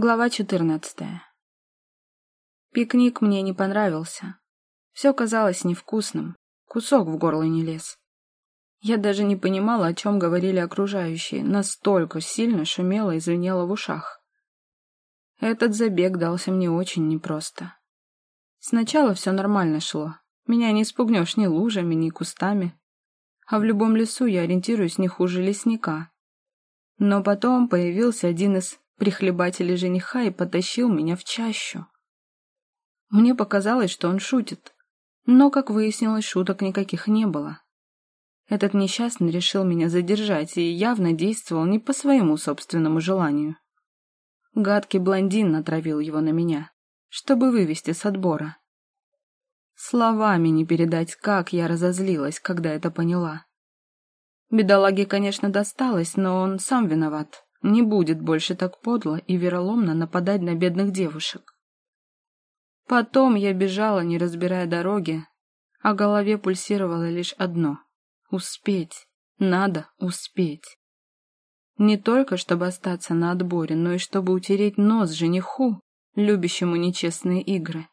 Глава 14. Пикник мне не понравился. Все казалось невкусным, кусок в горло не лез. Я даже не понимала, о чем говорили окружающие, настолько сильно шумело и звенело в ушах. Этот забег дался мне очень непросто. Сначала все нормально шло. Меня не спугнешь ни лужами, ни кустами. А в любом лесу я ориентируюсь не хуже лесника. Но потом появился один из прихлебателей жениха и потащил меня в чащу. Мне показалось, что он шутит, но, как выяснилось, шуток никаких не было. Этот несчастный решил меня задержать и явно действовал не по своему собственному желанию. Гадкий блондин натравил его на меня, чтобы вывести с отбора. Словами не передать, как я разозлилась, когда это поняла. Бедолаге, конечно, досталось, но он сам виноват. Не будет больше так подло и вероломно нападать на бедных девушек. Потом я бежала, не разбирая дороги, а голове пульсировало лишь одно — успеть, надо успеть. Не только чтобы остаться на отборе, но и чтобы утереть нос жениху, любящему нечестные игры.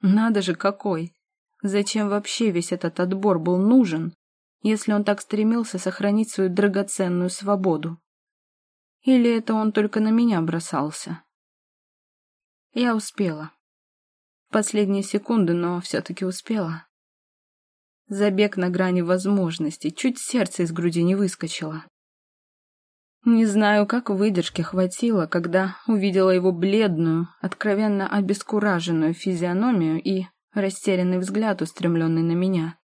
Надо же какой! Зачем вообще весь этот отбор был нужен, если он так стремился сохранить свою драгоценную свободу? Или это он только на меня бросался? Я успела. Последние секунды, но все-таки успела. Забег на грани возможностей, чуть сердце из груди не выскочило. Не знаю, как выдержки хватило, когда увидела его бледную, откровенно обескураженную физиономию и растерянный взгляд, устремленный на меня.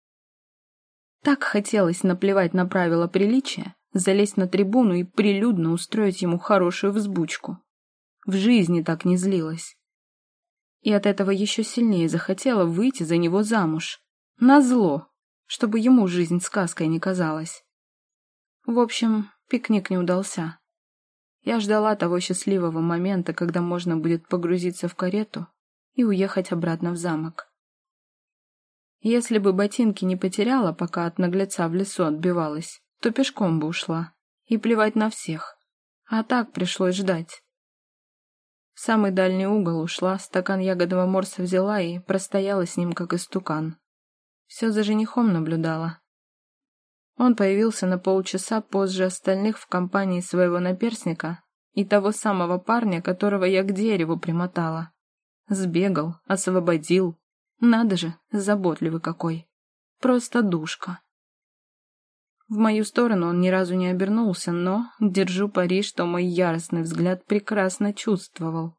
Так хотелось наплевать на правила приличия, залезть на трибуну и прилюдно устроить ему хорошую взбучку. В жизни так не злилась. И от этого еще сильнее захотела выйти за него замуж. Назло, чтобы ему жизнь сказкой не казалась. В общем, пикник не удался. Я ждала того счастливого момента, когда можно будет погрузиться в карету и уехать обратно в замок. Если бы ботинки не потеряла, пока от наглеца в лесу отбивалась, то пешком бы ушла. И плевать на всех. А так пришлось ждать. В самый дальний угол ушла, стакан ягодного морса взяла и простояла с ним, как истукан. Все за женихом наблюдала. Он появился на полчаса позже остальных в компании своего наперсника и того самого парня, которого я к дереву примотала. Сбегал, освободил. Надо же, заботливый какой. Просто душка. В мою сторону он ни разу не обернулся, но держу пари, что мой яростный взгляд прекрасно чувствовал.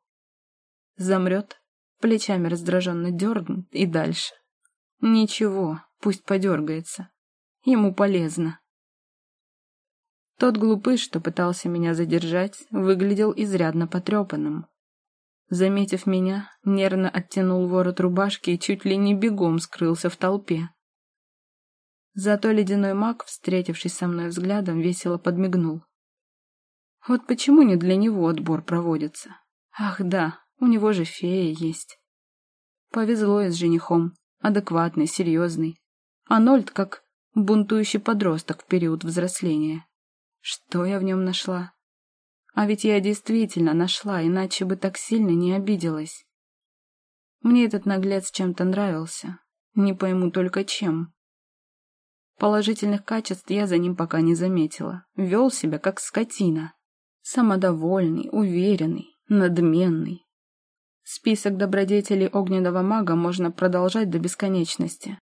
Замрет, плечами раздраженно дернет и дальше. Ничего, пусть подергается. Ему полезно. Тот глупыш, что пытался меня задержать, выглядел изрядно потрепанным. Заметив меня, нервно оттянул ворот рубашки и чуть ли не бегом скрылся в толпе. Зато ледяной маг, встретившись со мной взглядом, весело подмигнул. Вот почему не для него отбор проводится? Ах да, у него же фея есть. Повезло и с женихом. Адекватный, серьезный. А Нольд как бунтующий подросток в период взросления. Что я в нем нашла? А ведь я действительно нашла, иначе бы так сильно не обиделась. Мне этот наглец чем-то нравился. Не пойму только чем. Положительных качеств я за ним пока не заметила. Вел себя как скотина. Самодовольный, уверенный, надменный. Список добродетелей огненного мага можно продолжать до бесконечности.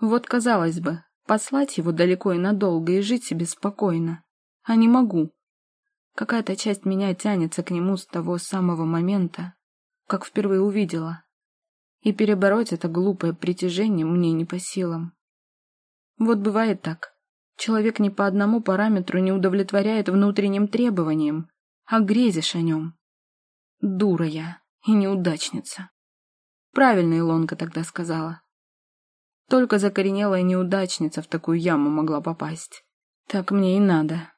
Вот, казалось бы, послать его далеко и надолго и жить себе спокойно. А не могу. Какая-то часть меня тянется к нему с того самого момента, как впервые увидела. И перебороть это глупое притяжение мне не по силам. Вот бывает так. Человек ни по одному параметру не удовлетворяет внутренним требованиям, а грезишь о нем. Дура я и неудачница. Правильно Илонка тогда сказала. Только закоренелая неудачница в такую яму могла попасть. Так мне и надо.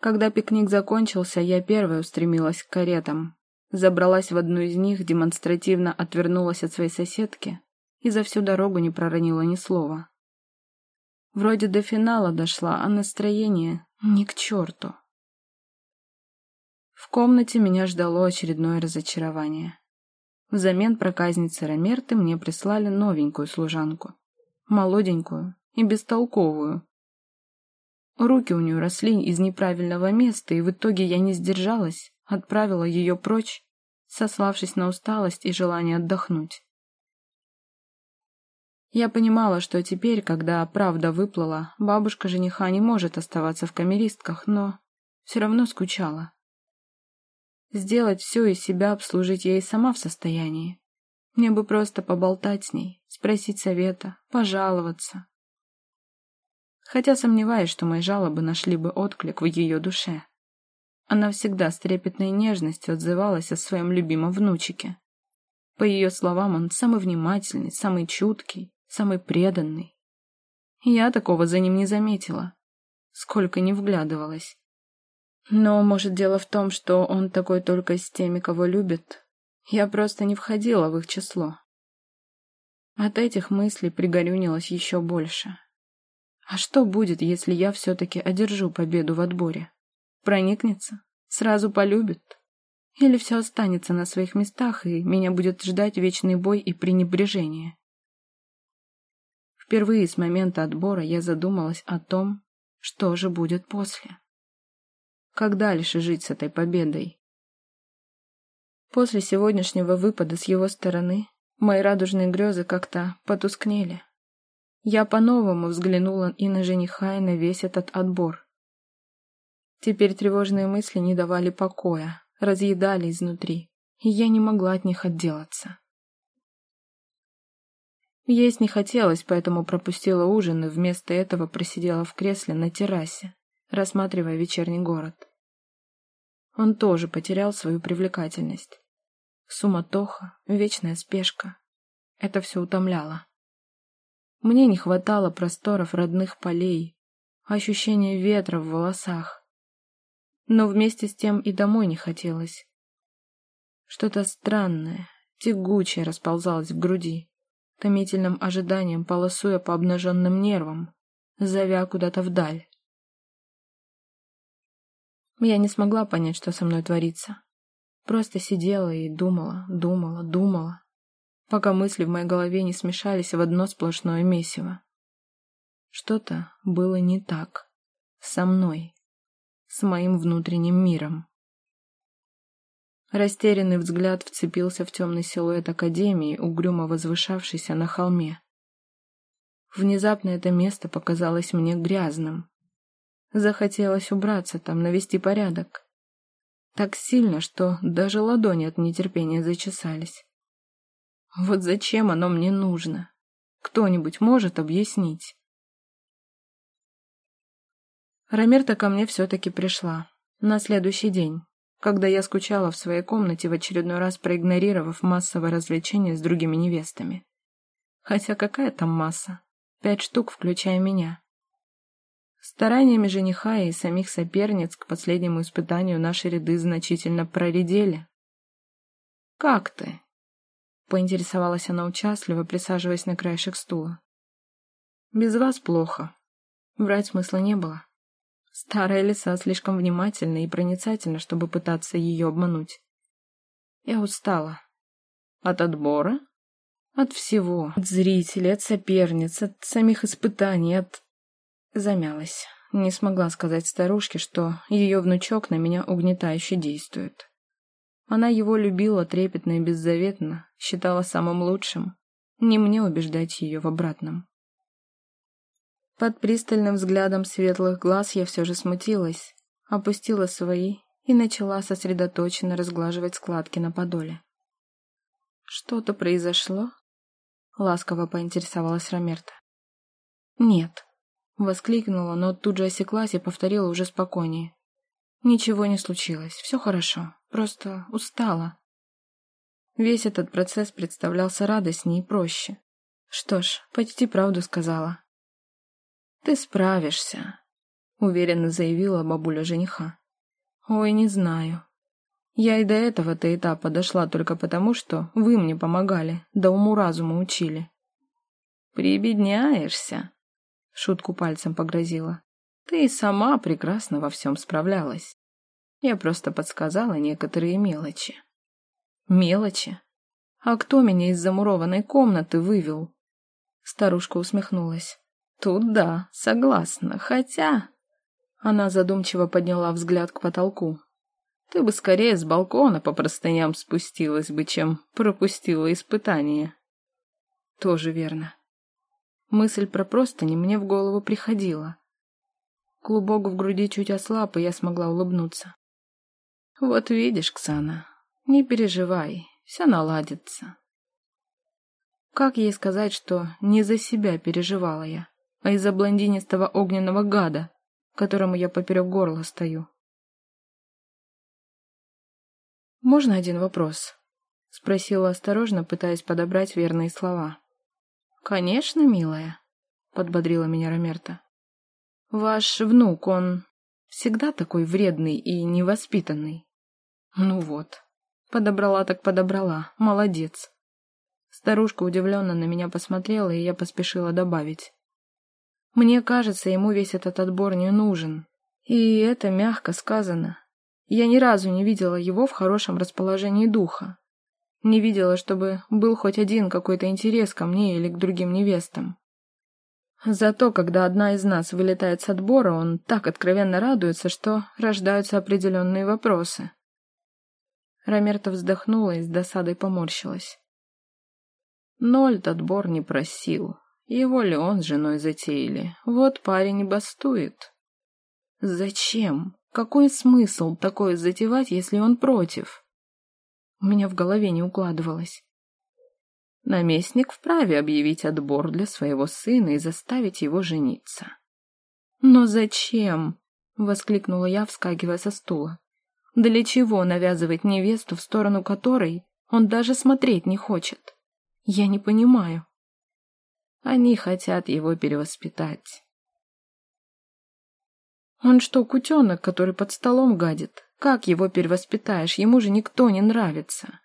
Когда пикник закончился, я первая устремилась к каретам. Забралась в одну из них, демонстративно отвернулась от своей соседки и за всю дорогу не проронила ни слова. Вроде до финала дошла, а настроение ни к черту. В комнате меня ждало очередное разочарование. Взамен проказницы Ромерты мне прислали новенькую служанку. Молоденькую и бестолковую. Руки у нее росли из неправильного места, и в итоге я не сдержалась, отправила ее прочь, сославшись на усталость и желание отдохнуть. Я понимала, что теперь, когда правда выплыла, бабушка жениха не может оставаться в камеристках, но все равно скучала. Сделать все из себя обслужить и сама в состоянии. Мне бы просто поболтать с ней, спросить совета, пожаловаться. Хотя сомневаюсь, что мои жалобы нашли бы отклик в ее душе. Она всегда с трепетной нежностью отзывалась о своем любимом внучике. По ее словам, он самый внимательный, самый чуткий, самый преданный. Я такого за ним не заметила, сколько не вглядывалась. Но, может, дело в том, что он такой только с теми, кого любит. Я просто не входила в их число. От этих мыслей пригорюнилось еще больше. А что будет, если я все-таки одержу победу в отборе? Проникнется? Сразу полюбит? Или все останется на своих местах, и меня будет ждать вечный бой и пренебрежение? Впервые с момента отбора я задумалась о том, что же будет после. Как дальше жить с этой победой? После сегодняшнего выпада с его стороны мои радужные грезы как-то потускнели. Я по-новому взглянула и на жениха, и на весь этот отбор. Теперь тревожные мысли не давали покоя, разъедали изнутри, и я не могла от них отделаться. Есть не хотелось, поэтому пропустила ужин и вместо этого просидела в кресле на террасе, рассматривая вечерний город. Он тоже потерял свою привлекательность. Суматоха, вечная спешка. Это все утомляло. Мне не хватало просторов родных полей, ощущения ветра в волосах. Но вместе с тем и домой не хотелось. Что-то странное, тягучее расползалось в груди, томительным ожиданием полосуя по обнаженным нервам, зовя куда-то вдаль. Я не смогла понять, что со мной творится. Просто сидела и думала, думала, думала, пока мысли в моей голове не смешались в одно сплошное месиво. Что-то было не так. Со мной. С моим внутренним миром. Растерянный взгляд вцепился в темный силуэт Академии, угрюмо возвышавшийся на холме. Внезапно это место показалось мне грязным, Захотелось убраться там, навести порядок. Так сильно, что даже ладони от нетерпения зачесались. Вот зачем оно мне нужно? Кто-нибудь может объяснить? Рамерта ко мне все-таки пришла. На следующий день, когда я скучала в своей комнате, в очередной раз проигнорировав массовое развлечение с другими невестами. Хотя какая там масса? Пять штук, включая меня. Стараниями жениха и самих соперниц к последнему испытанию наши ряды значительно проредели. «Как ты?» — поинтересовалась она участливо, присаживаясь на краешек стула. «Без вас плохо. Врать смысла не было. Старая лиса слишком внимательна и проницательна, чтобы пытаться ее обмануть. Я устала. От отбора? От всего. От зрителей, от соперниц, от самих испытаний, от Замялась. Не смогла сказать старушке, что ее внучок на меня угнетающе действует. Она его любила трепетно и беззаветно, считала самым лучшим. Не мне убеждать ее в обратном. Под пристальным взглядом светлых глаз я все же смутилась, опустила свои и начала сосредоточенно разглаживать складки на подоле. «Что-то произошло?» — ласково поинтересовалась Ромерта. «Нет», Воскликнула, но тут же осеклась и повторила уже спокойнее. Ничего не случилось, все хорошо, просто устала. Весь этот процесс представлялся радостнее и проще. Что ж, почти правду сказала. «Ты справишься», — уверенно заявила бабуля жениха. «Ой, не знаю. Я и до этого-то этапа дошла только потому, что вы мне помогали, да уму-разуму учили». «Прибедняешься», Шутку пальцем погрозила. Ты и сама прекрасно во всем справлялась. Я просто подсказала некоторые мелочи. Мелочи? А кто меня из замурованной комнаты вывел? Старушка усмехнулась. Тут да, согласна, хотя... Она задумчиво подняла взгляд к потолку. Ты бы скорее с балкона по простыням спустилась бы, чем пропустила испытание. Тоже верно. Мысль про простыни мне в голову приходила. Клубок в груди чуть ослаб, и я смогла улыбнуться. Вот видишь, Ксана, не переживай, все наладится. Как ей сказать, что не за себя переживала я, а из-за блондинистого огненного гада, которому я поперек горла стою? «Можно один вопрос?» — спросила осторожно, пытаясь подобрать верные слова. «Конечно, милая», — подбодрила меня Ромерта. «Ваш внук, он всегда такой вредный и невоспитанный». «Ну вот, подобрала так подобрала, молодец». Старушка удивленно на меня посмотрела, и я поспешила добавить. «Мне кажется, ему весь этот отбор не нужен. И это мягко сказано. Я ни разу не видела его в хорошем расположении духа. Не видела, чтобы был хоть один какой-то интерес ко мне или к другим невестам. Зато, когда одна из нас вылетает с отбора, он так откровенно радуется, что рождаются определенные вопросы. Ромерта вздохнула и с досадой поморщилась. Нольт отбор не просил. Его ли он с женой затеяли? Вот парень и бастует. Зачем? Какой смысл такое затевать, если он против? У меня в голове не укладывалось. Наместник вправе объявить отбор для своего сына и заставить его жениться. «Но зачем?» — воскликнула я, вскакивая со стула. «Для чего навязывать невесту, в сторону которой он даже смотреть не хочет? Я не понимаю». Они хотят его перевоспитать. Он что, кутенок, который под столом гадит? Как его перевоспитаешь? Ему же никто не нравится.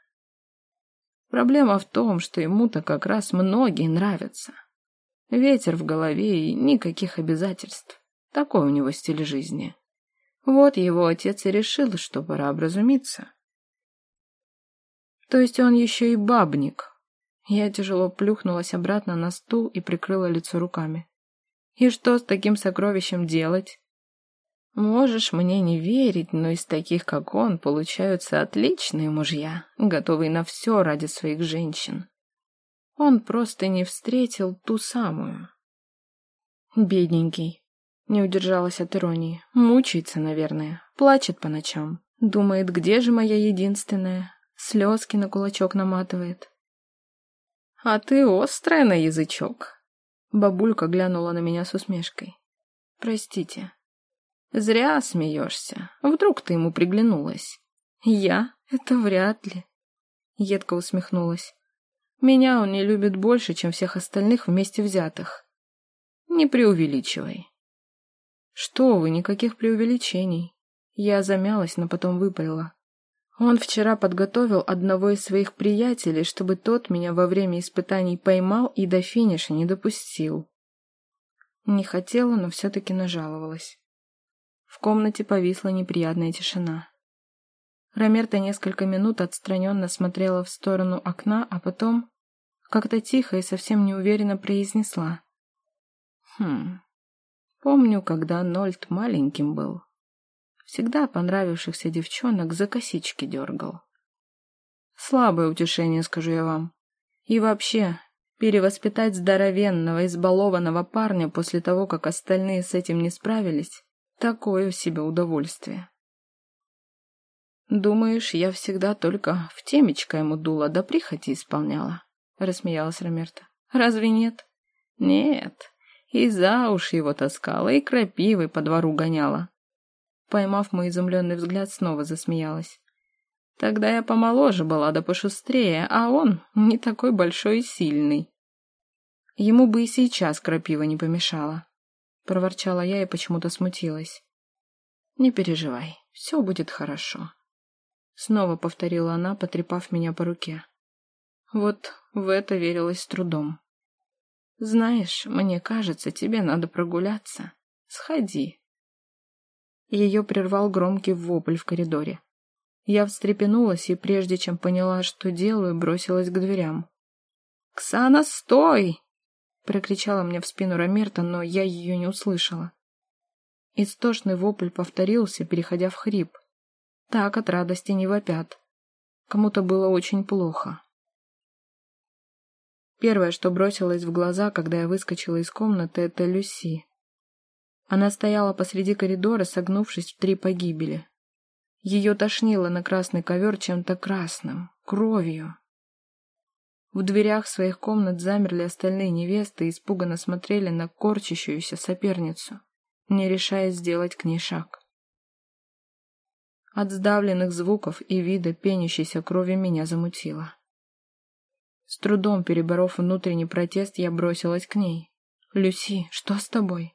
Проблема в том, что ему-то как раз многие нравятся. Ветер в голове и никаких обязательств. Такой у него стиль жизни. Вот его отец и решил, что пора образумиться. То есть он еще и бабник. Я тяжело плюхнулась обратно на стул и прикрыла лицо руками. И что с таким сокровищем делать? Можешь мне не верить, но из таких, как он, получаются отличные мужья, готовые на все ради своих женщин. Он просто не встретил ту самую. Бедненький. Не удержалась от иронии. Мучается, наверное. Плачет по ночам. Думает, где же моя единственная? Слезки на кулачок наматывает. А ты острая на язычок. Бабулька глянула на меня с усмешкой. Простите, Зря смеешься. Вдруг ты ему приглянулась. Я? Это вряд ли. Едко усмехнулась. Меня он не любит больше, чем всех остальных вместе взятых. Не преувеличивай. Что вы, никаких преувеличений. Я замялась, но потом выпалила. Он вчера подготовил одного из своих приятелей, чтобы тот меня во время испытаний поймал и до финиша не допустил. Не хотела, но все-таки нажаловалась. В комнате повисла неприятная тишина. Ромерта несколько минут отстраненно смотрела в сторону окна, а потом как-то тихо и совсем неуверенно произнесла. «Хм, помню, когда Нольт маленьким был. Всегда понравившихся девчонок за косички дергал. Слабое утешение, скажу я вам. И вообще, перевоспитать здоровенного, избалованного парня после того, как остальные с этим не справились, Такое у себя удовольствие. «Думаешь, я всегда только в темечко ему дула да прихоти исполняла?» — рассмеялась Ромерта. «Разве нет?» «Нет, и за уши его таскала, и крапивой по двору гоняла». Поймав мой изумленный взгляд, снова засмеялась. «Тогда я помоложе была, да пошустрее, а он не такой большой и сильный». Ему бы и сейчас крапива не помешала проворчала я и почему-то смутилась. «Не переживай, все будет хорошо», — снова повторила она, потрепав меня по руке. Вот в это верилось с трудом. «Знаешь, мне кажется, тебе надо прогуляться. Сходи». Ее прервал громкий вопль в коридоре. Я встрепенулась и, прежде чем поняла, что делаю, бросилась к дверям. «Ксана, стой!» — прокричала мне в спину Ромерта, но я ее не услышала. Истошный вопль повторился, переходя в хрип. Так от радости не вопят. Кому-то было очень плохо. Первое, что бросилось в глаза, когда я выскочила из комнаты, это Люси. Она стояла посреди коридора, согнувшись в три погибели. Ее тошнило на красный ковер чем-то красным, кровью. В дверях своих комнат замерли остальные невесты и испуганно смотрели на корчащуюся соперницу, не решаясь сделать к ней шаг. От сдавленных звуков и вида пенящейся крови меня замутило. С трудом переборов внутренний протест, я бросилась к ней. «Люси, что с тобой?»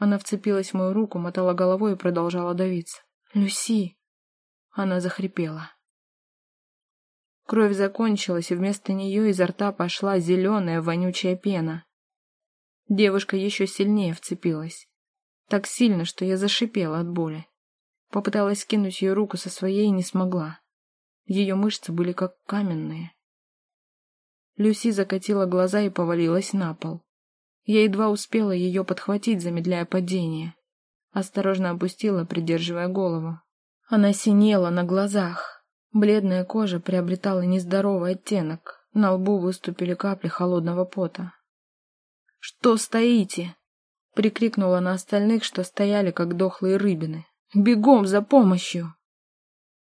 Она вцепилась в мою руку, мотала головой и продолжала давиться. «Люси!» Она захрипела. Кровь закончилась, и вместо нее изо рта пошла зеленая вонючая пена. Девушка еще сильнее вцепилась. Так сильно, что я зашипела от боли. Попыталась скинуть ее руку со своей и не смогла. Ее мышцы были как каменные. Люси закатила глаза и повалилась на пол. Я едва успела ее подхватить, замедляя падение. Осторожно опустила, придерживая голову. Она синела на глазах. Бледная кожа приобретала нездоровый оттенок. На лбу выступили капли холодного пота. «Что стоите?» — прикрикнула на остальных, что стояли, как дохлые рыбины. «Бегом за помощью!»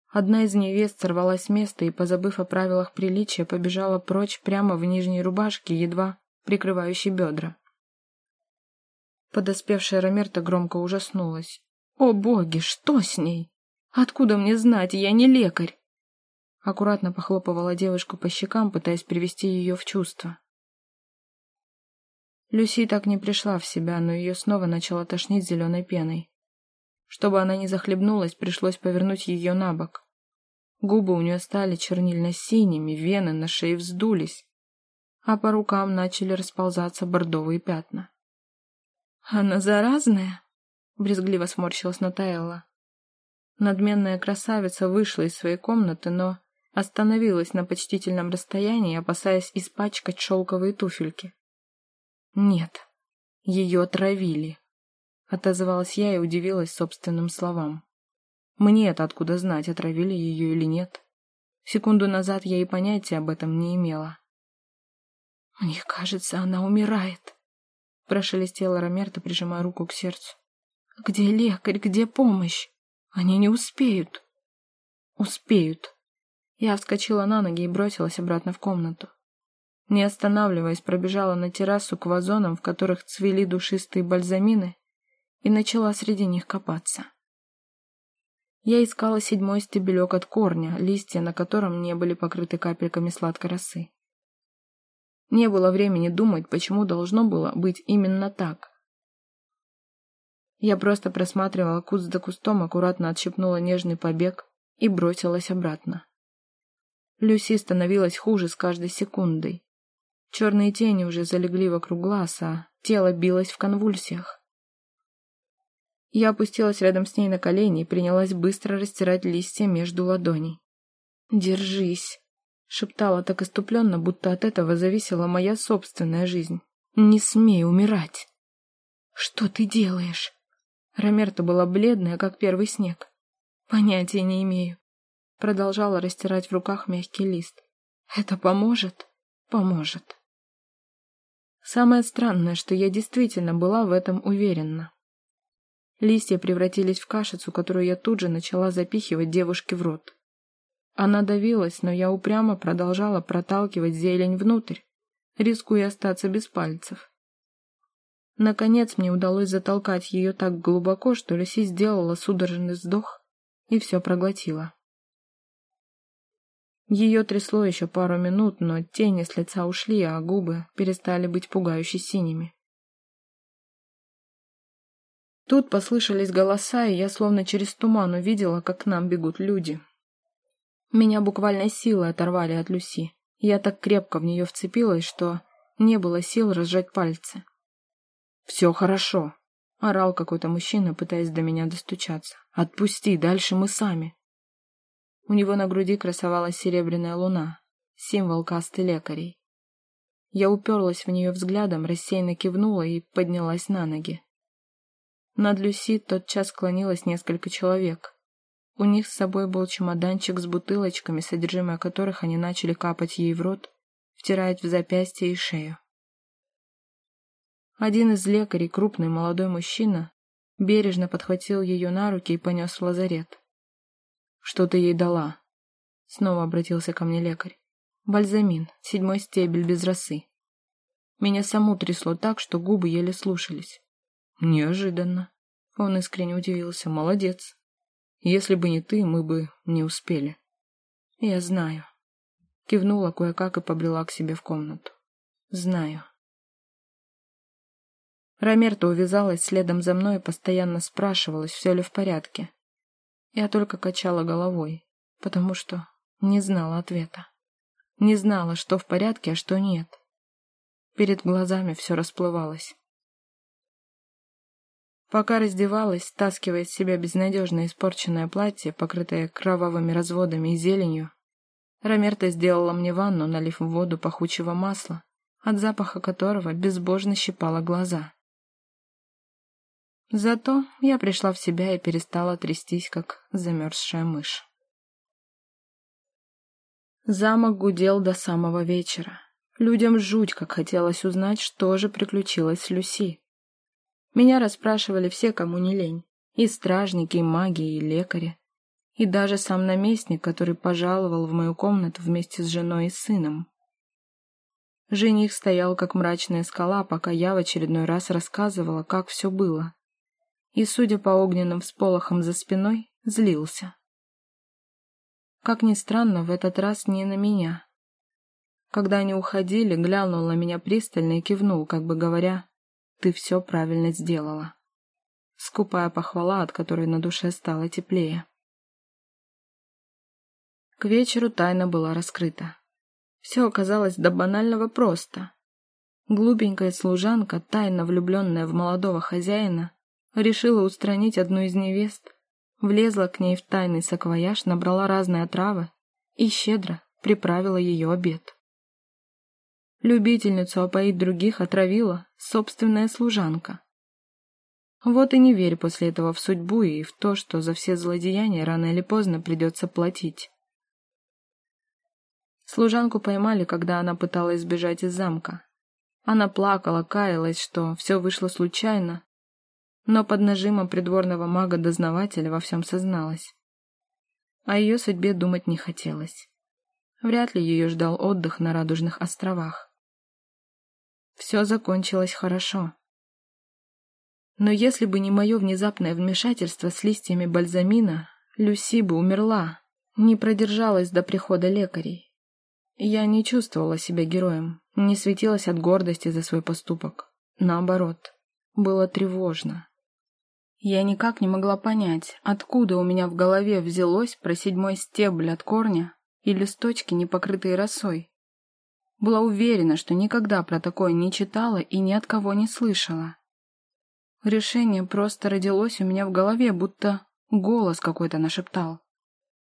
Одна из невест сорвалась с места и, позабыв о правилах приличия, побежала прочь прямо в нижней рубашке, едва прикрывающей бедра. Подоспевшая Ромерта громко ужаснулась. «О боги, что с ней? Откуда мне знать? Я не лекарь!» Аккуратно похлопывала девушку по щекам, пытаясь привести ее в чувство. Люси так не пришла в себя, но ее снова начало тошнить зеленой пеной. Чтобы она не захлебнулась, пришлось повернуть ее на бок. Губы у нее стали чернильно-синими, вены на шее вздулись, а по рукам начали расползаться бордовые пятна. «Она заразная?» — брезгливо сморщилась Натаэлла. Надменная красавица вышла из своей комнаты, но остановилась на почтительном расстоянии, опасаясь испачкать шелковые туфельки. «Нет, ее отравили», — отозвалась я и удивилась собственным словам. Мне-то откуда знать, отравили ее или нет. Секунду назад я и понятия об этом не имела. «Мне кажется, она умирает», — прошелестела Ромерта, прижимая руку к сердцу. «Где лекарь, где помощь? Они не успеют». «Успеют». Я вскочила на ноги и бросилась обратно в комнату. Не останавливаясь, пробежала на террасу к вазонам, в которых цвели душистые бальзамины, и начала среди них копаться. Я искала седьмой стебелек от корня, листья на котором не были покрыты капельками сладкой росы. Не было времени думать, почему должно было быть именно так. Я просто просматривала куст за кустом, аккуратно отщипнула нежный побег и бросилась обратно. Люси становилась хуже с каждой секундой. Черные тени уже залегли вокруг глаз, а тело билось в конвульсиях. Я опустилась рядом с ней на колени и принялась быстро растирать листья между ладоней. «Держись», — шептала так иступленно, будто от этого зависела моя собственная жизнь. «Не смей умирать!» «Что ты делаешь?» Ромерта была бледная, как первый снег. «Понятия не имею». Продолжала растирать в руках мягкий лист. «Это поможет?» «Поможет». Самое странное, что я действительно была в этом уверена. Листья превратились в кашицу, которую я тут же начала запихивать девушке в рот. Она давилась, но я упрямо продолжала проталкивать зелень внутрь, рискуя остаться без пальцев. Наконец мне удалось затолкать ее так глубоко, что Люси сделала судорожный вздох и все проглотила. Ее трясло еще пару минут, но тени с лица ушли, а губы перестали быть пугающе синими. Тут послышались голоса, и я словно через туман увидела, как к нам бегут люди. Меня буквально силой оторвали от Люси. Я так крепко в нее вцепилась, что не было сил разжать пальцы. «Все хорошо», Орал какой-то мужчина, пытаясь до меня достучаться. «Отпусти, дальше мы сами!» У него на груди красовалась серебряная луна, символ касты лекарей. Я уперлась в нее взглядом, рассеянно кивнула и поднялась на ноги. Над Люси тотчас склонилось несколько человек. У них с собой был чемоданчик с бутылочками, содержимое которых они начали капать ей в рот, втирать в запястье и шею. Один из лекарей, крупный молодой мужчина, бережно подхватил ее на руки и понес в лазарет. «Что ты ей дала?» Снова обратился ко мне лекарь. «Бальзамин, седьмой стебель без росы». Меня саму трясло так, что губы еле слушались. «Неожиданно». Он искренне удивился. «Молодец. Если бы не ты, мы бы не успели». «Я знаю». Кивнула кое-как и побрела к себе в комнату. «Знаю». Ромерта увязалась следом за мной и постоянно спрашивалась, все ли в порядке. Я только качала головой, потому что не знала ответа. Не знала, что в порядке, а что нет. Перед глазами все расплывалось. Пока раздевалась, стаскивая с себя безнадежно испорченное платье, покрытое кровавыми разводами и зеленью, Ромерта сделала мне ванну, налив в воду пахучего масла, от запаха которого безбожно щипала глаза. Зато я пришла в себя и перестала трястись, как замерзшая мышь. Замок гудел до самого вечера. Людям жуть, как хотелось узнать, что же приключилось с Люси. Меня расспрашивали все, кому не лень. И стражники, и маги, и лекари. И даже сам наместник, который пожаловал в мою комнату вместе с женой и сыном. Жених стоял, как мрачная скала, пока я в очередной раз рассказывала, как все было и, судя по огненным всполохам за спиной, злился. Как ни странно, в этот раз не на меня. Когда они уходили, глянул на меня пристально и кивнул, как бы говоря, «Ты все правильно сделала». Скупая похвала, от которой на душе стало теплее. К вечеру тайна была раскрыта. Все оказалось до банального просто. Глупенькая служанка, тайно влюбленная в молодого хозяина, Решила устранить одну из невест, влезла к ней в тайный саквояж, набрала разные травы и щедро приправила ее обед. Любительницу опоить других отравила собственная служанка. Вот и не верь после этого в судьбу и в то, что за все злодеяния рано или поздно придется платить. Служанку поймали, когда она пыталась сбежать из замка. Она плакала, каялась, что все вышло случайно, но под нажимом придворного мага-дознавателя во всем созналась. О ее судьбе думать не хотелось. Вряд ли ее ждал отдых на Радужных островах. Все закончилось хорошо. Но если бы не мое внезапное вмешательство с листьями бальзамина, Люси бы умерла, не продержалась до прихода лекарей. Я не чувствовала себя героем, не светилась от гордости за свой поступок. Наоборот, было тревожно. Я никак не могла понять, откуда у меня в голове взялось про седьмой стебль от корня и листочки, не покрытые росой. Была уверена, что никогда про такое не читала и ни от кого не слышала. Решение просто родилось у меня в голове, будто голос какой-то нашептал.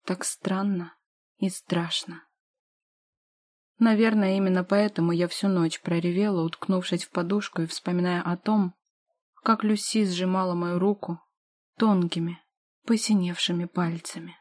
Так странно и страшно. Наверное, именно поэтому я всю ночь проревела, уткнувшись в подушку и вспоминая о том, как Люси сжимала мою руку тонкими, посиневшими пальцами.